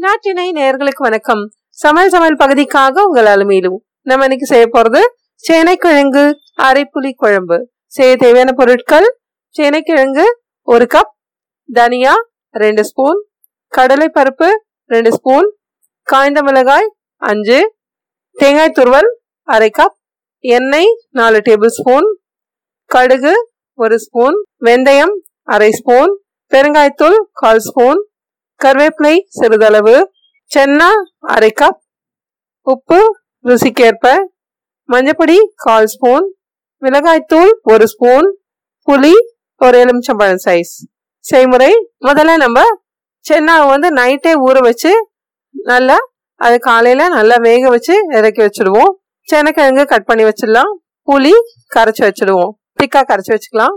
நாட்டினை நேர்களுக்கு வணக்கம். சமையல் சமையல் பகுதிக்காக உங்கள் அலுமையிலும் நம்ம இன்னைக்கு செய்ய போறது சேனைக்கிழங்கு அரைப்புளி குழம்பு. செய்ய தேவையான பொருட்கள் சேனைக்கிழங்கு ஒரு கப் தனியா ரெண்டு ஸ்பூன் கடலை பருப்பு ரெண்டு ஸ்பூன் காய்ந்த மிளகாய் அஞ்சு தேங்காய் துருவல் அரை கப் எண்ணெய் நாலு டேபிள் ஸ்பூன் கடுகு ஒரு ஸ்பூன் வெந்தயம் அரை ஸ்பூன் பெருங்காயத்தூள் கால் ஸ்பூன் கருவேப்பிலை சிறிதளவு சென்னா அரை கப் உப்பு ருசிக்கேற்ப மஞ்சப்பொடி கால் ஸ்பூன் மிளகாய்த்தூள் ஒரு ஸ்பூன் புளி ஒரு எலுமிச்சம்பழம் சைஸ் செய்முறை முதல்ல நம்ம சென்னாவை வந்து நைட்டே ஊற வச்சு நல்லா அது காலையில் நல்லா வேக வச்சு இறக்கி வச்சிடுவோம். செனக்கிழங்கு கட் பண்ணி வச்சிடலாம். புளி கரைச்சி வச்சிடுவோம். திக்காக கரைச்சி வச்சுக்கலாம்.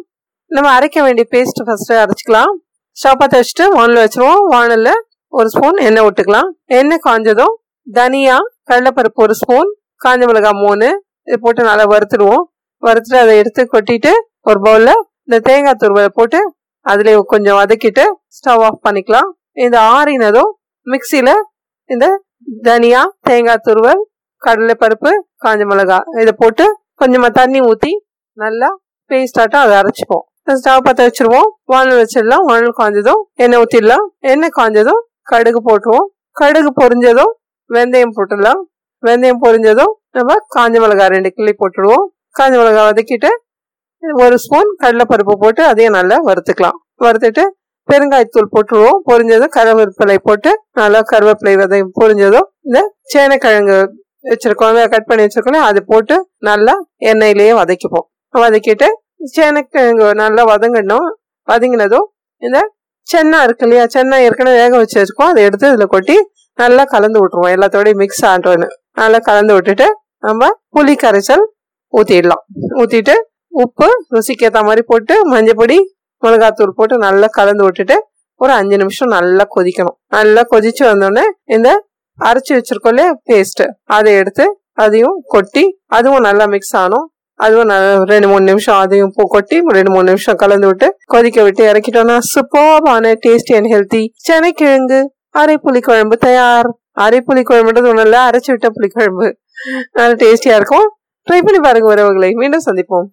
நம்ம அரைக்க வேண்டிய பேஸ்ட் ஃபஸ்ட்டு அரைச்சிக்கலாம். ஸ்டவ் பற்ற வச்சுட்டு வானல் வச்சிருவோம். வானல்ல ஒரு ஸ்பூன் எண்ணெய் விட்டுக்கலாம் எண்ணெய் காஞ்சதும் தனியா கடலைப்பருப்பு ஒரு ஸ்பூன் காஞ்ச மிளகாய் மூணு. இது போட்டு நல்லா வறுத்துடுவோம். வறுத்துட்டு அதை எடுத்து கொட்டிட்டு ஒரு பவுலில் இந்த தேங்காய் துருவலை போட்டு அதில் கொஞ்சம் வதக்கிட்டு ஸ்டவ் ஆஃப் பண்ணிக்கலாம். இந்த ஆறினதும் மிக்சியில் இந்த தனியா தேங்காய் துருவல் கடலைப்பருப்பு காஞ்ச மிளகாய் இதை போட்டு கொஞ்சமாக தண்ணி ஊற்றி நல்லா பேஸ்டாட்டம் அதை அரைச்சிப்போம். ஸ்டவ் பற்ற வச்சிருவோம். வானல் வச்சிடலாம். வானல் காய்ஞ்சதும் எண்ணெய் ஊற்றிடலாம் எண்ணெய் காய்ஞ்சதும் கடுகு போட்டுருவோம். கடுகு பொரிஞ்சதும் வெந்தயம் போட்டுடலாம். வெந்தயம் பொரிஞ்சதும் நம்ம காஞ்ச மிளகாய் ரெண்டு கிள்ளி போட்டுடுவோம். காஞ்ச மிளகாய் வதக்கிட்டு ஒரு ஸ்பூன் கடலைப்பருப்பு போட்டு அதையும் நல்லா வறுத்துக்கலாம். வறுத்துட்டு பெருங்காயத்தூள் போட்டுருவோம். பொரிஞ்சதும் கருவேப்பிலை போட்டு நல்லா கருவேப்பிலை விதை பொரிஞ்சதும் இந்த சேனைக்கிழங்கு வச்சிருக்கோம். கட் பண்ணி வச்சிருக்கோம் அது போட்டு நல்லா எண்ணெயிலேயே வதக்கிப்போம். வதக்கிட்டு சேனக்கிழங்கு நல்லா வதங்கணும். வதங்கினதும் இந்த சென்னா இருக்கு இல்லையா? சென்னா ஏற்கனவே வேக வச்சு வச்சிருக்கோம். அதை எடுத்து இதில் கொட்டி நல்லா கலந்து விட்டுருவோம். எல்லாத்தோடய மிக்ஸ் ஆன்றோன்னு நல்லா கலந்து விட்டுட்டு நம்ம புளி கரைச்சல் ஊற்றிடலாம் ஊற்றிட்டு உப்பு ருசிக்கு ஏற்ற மாதிரி போட்டு மஞ்சப்பொடி மிளகாத்தூள் போட்டு நல்லா கலந்து விட்டுட்டு ஒரு அஞ்சு நிமிஷம் நல்லா கொதிக்கணும். நல்லா கொதிச்சு வந்தோடனே இந்த அரைச்சி வச்சிருக்கோம்ல பேஸ்ட்டு அதை எடுத்து அதையும் கொட்டி அதுவும் நல்லா மிக்ஸ் ஆகணும். அதுவும் ரெண்டு மூணு நிமிஷம் அதையும் பூ கொட்டி ரெண்டு மூணு நிமிஷம் கலந்து விட்டு கொதிக்க விட்டு இறக்கிட்டோம்னா சூப்பர்பான டேஸ்டி அண்ட் ஹெல்த்தி செனைக்கிழங்கு அரை புளிக்குழம்பு தயார். அரை புளிக்குழம்புன்றது ஒன்றும் இல்லை அரைச்சி விட்ட புளிக்குழம்பு நல்லா டேஸ்டியா இருக்கும். ட்ரை பண்ணி பாருங்க உறவுகளை. மீண்டும் சந்திப்போம்.